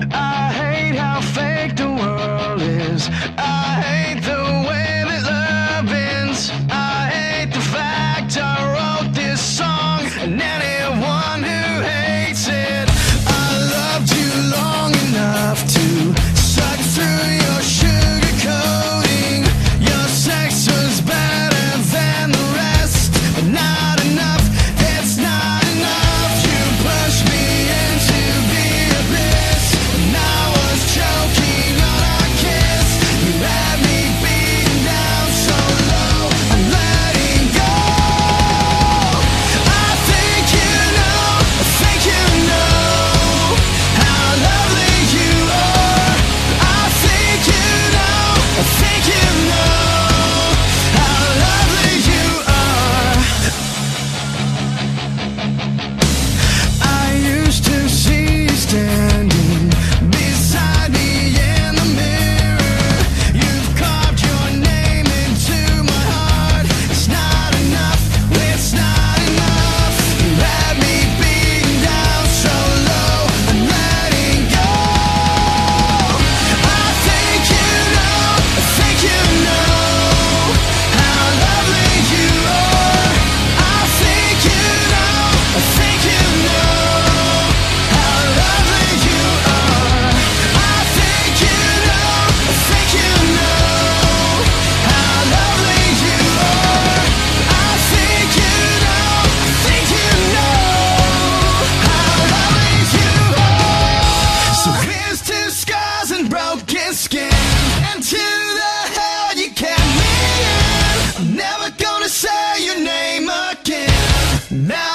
I now.